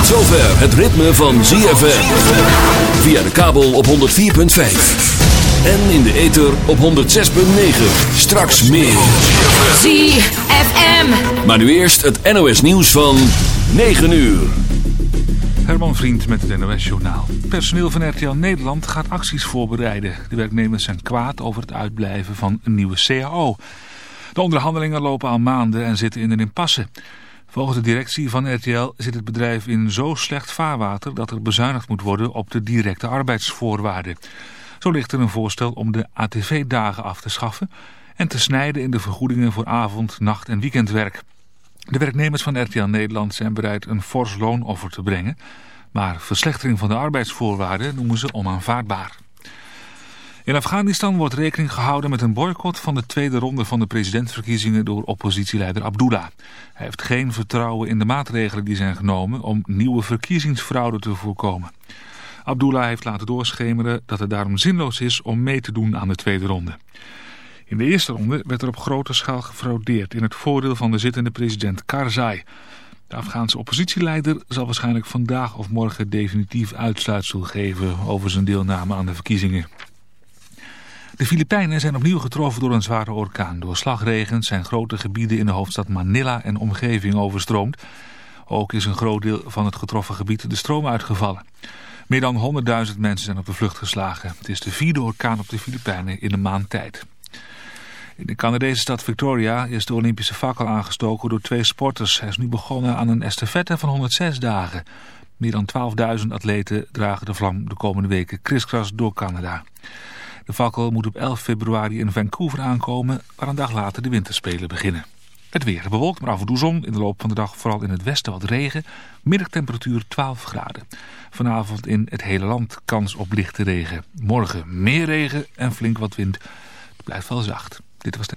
Tot zover het ritme van ZFM. Via de kabel op 104.5. En in de ether op 106.9. Straks meer. ZFM. Maar nu eerst het NOS nieuws van 9 uur. Herman Vriend met het NOS Journaal. Personeel van RTL Nederland gaat acties voorbereiden. De werknemers zijn kwaad over het uitblijven van een nieuwe CAO. De onderhandelingen lopen al maanden en zitten in een impasse. Volgens de directie van RTL zit het bedrijf in zo slecht vaarwater... dat er bezuinigd moet worden op de directe arbeidsvoorwaarden. Zo ligt er een voorstel om de ATV-dagen af te schaffen... en te snijden in de vergoedingen voor avond, nacht en weekendwerk. De werknemers van RTL Nederland zijn bereid een fors loonoffer te brengen... maar verslechtering van de arbeidsvoorwaarden noemen ze onaanvaardbaar. In Afghanistan wordt rekening gehouden met een boycott van de tweede ronde van de presidentsverkiezingen door oppositieleider Abdullah. Hij heeft geen vertrouwen in de maatregelen die zijn genomen om nieuwe verkiezingsfraude te voorkomen. Abdullah heeft laten doorschemeren dat het daarom zinloos is om mee te doen aan de tweede ronde. In de eerste ronde werd er op grote schaal gefraudeerd in het voordeel van de zittende president Karzai. De Afghaanse oppositieleider zal waarschijnlijk vandaag of morgen definitief uitsluitsel geven over zijn deelname aan de verkiezingen. De Filipijnen zijn opnieuw getroffen door een zware orkaan. Door slagregens zijn grote gebieden in de hoofdstad Manila en omgeving overstroomd. Ook is een groot deel van het getroffen gebied de stroom uitgevallen. Meer dan 100.000 mensen zijn op de vlucht geslagen. Het is de vierde orkaan op de Filipijnen in een maand tijd. In de Canadese stad Victoria is de Olympische fakkel aangestoken door twee sporters. Hij is nu begonnen aan een estafette van 106 dagen. Meer dan 12.000 atleten dragen de vlam de komende weken kriskras door Canada. De fakkel moet op 11 februari in Vancouver aankomen, waar een dag later de winterspelen beginnen. Het weer bewolkt, maar af en toe zon. In de loop van de dag vooral in het westen wat regen. Middagtemperatuur 12 graden. Vanavond in het hele land kans op lichte regen. Morgen meer regen en flink wat wind. Het blijft wel zacht. Dit was de...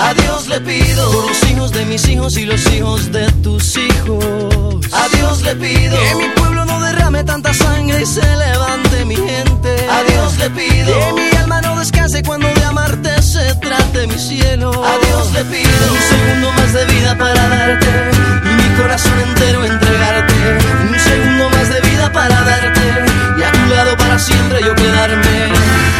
A Dios le pido por los hijos de mis hijos y los hijos de tus hijos. A Dios le pido que mi pueblo no derrame tanta sangre y se levante mi gente. A Dios le pido que mi alma no descanse cuando de amarte se trate mi cielo. A Dios le pido un segundo más de vida para darte y mi corazón entero entregarte. Un segundo más de vida para darte y a tu lado para siempre yo quedarme.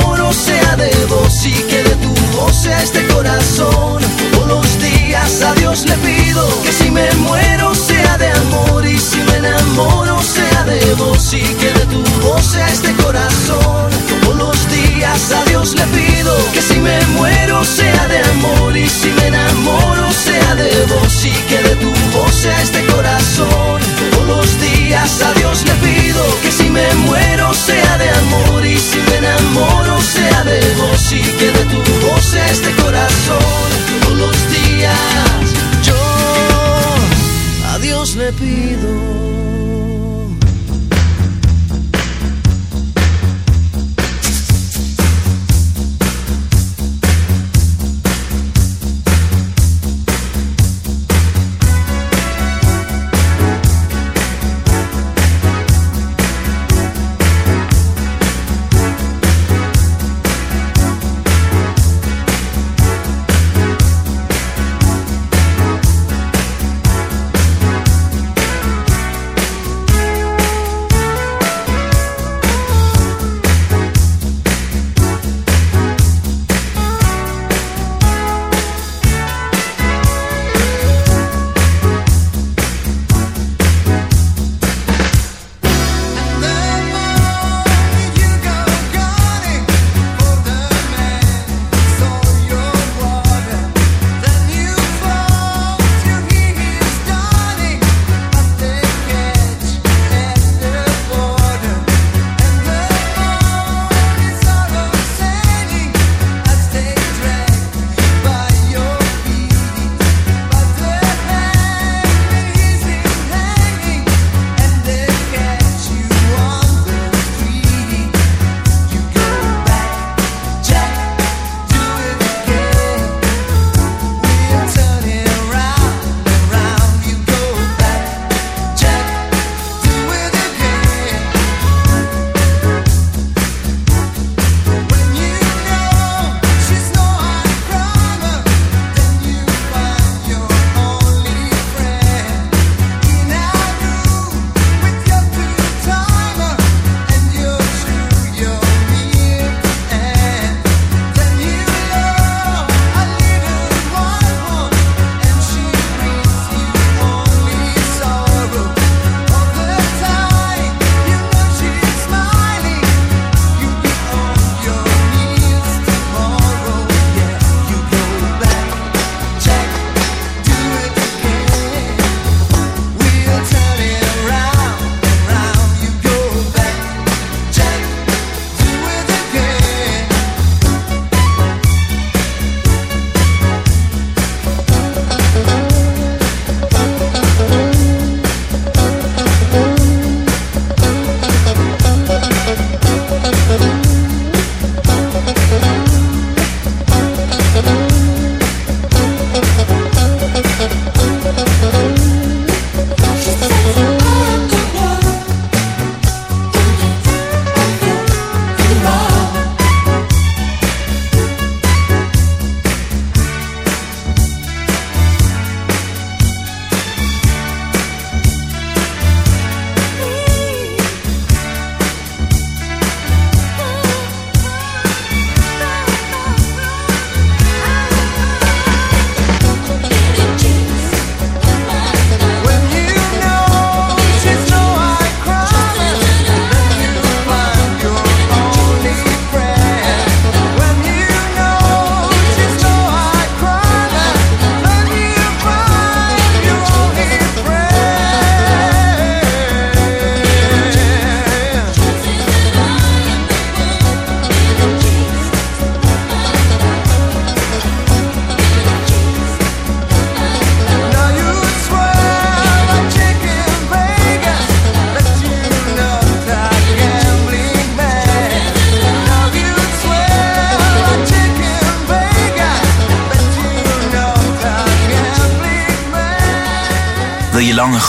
enamoro sea de vos y que de tu voz sea este corazón. Todos los días a Dios le pido que si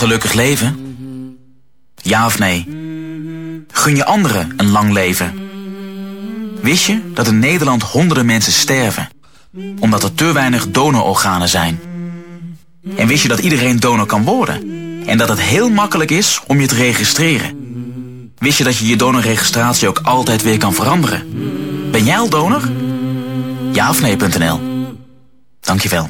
gelukkig leven? Ja of nee? Gun je anderen een lang leven? Wist je dat in Nederland honderden mensen sterven? Omdat er te weinig donororganen zijn. En wist je dat iedereen donor kan worden? En dat het heel makkelijk is om je te registreren? Wist je dat je je donorregistratie ook altijd weer kan veranderen? Ben jij al donor? Ja of nee.nl Dankjewel.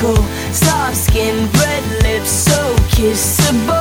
cool. Soft skin, red lips, so kissable.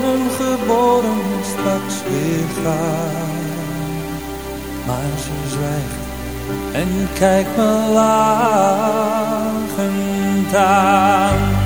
worden geboren, straks weer gaan. Maar ze zwijgt en kijkt me lachend aan.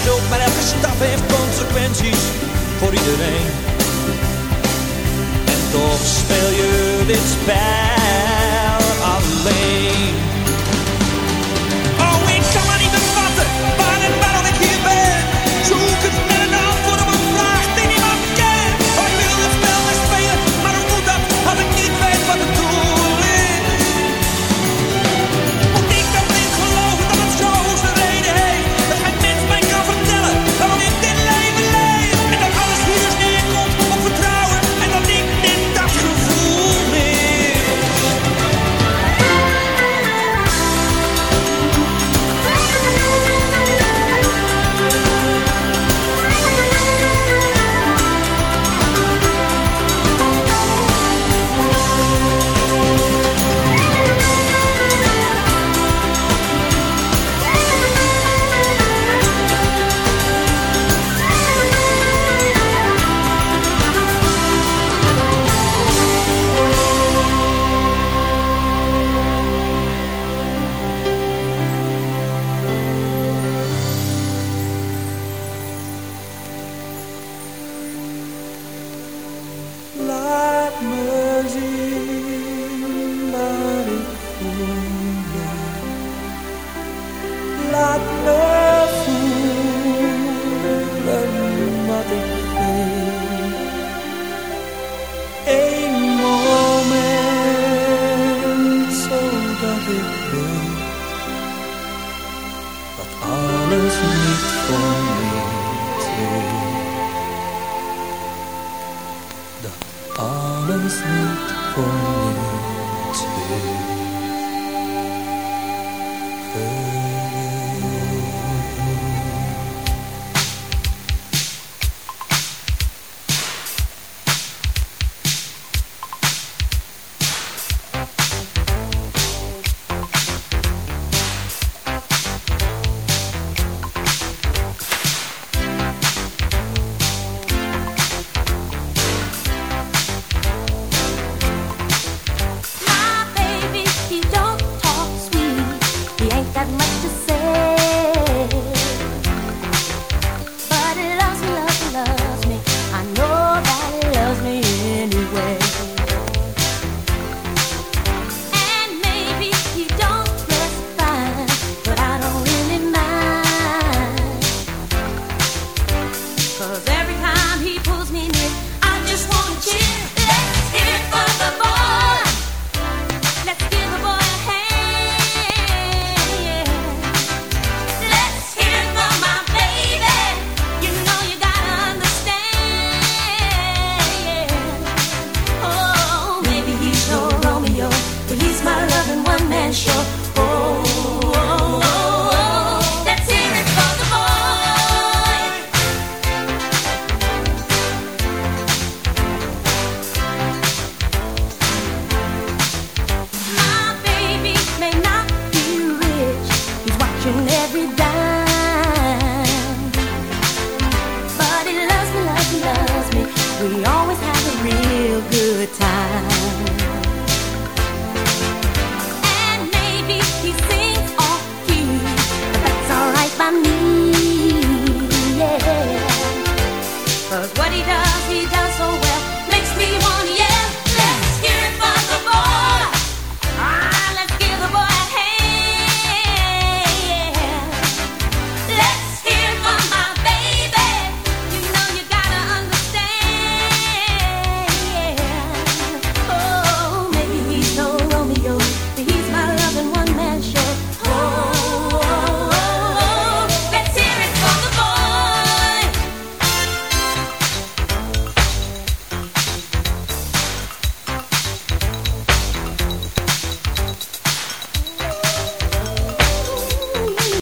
geen maar elke stap heeft consequenties voor iedereen. En toch speel je dit spel.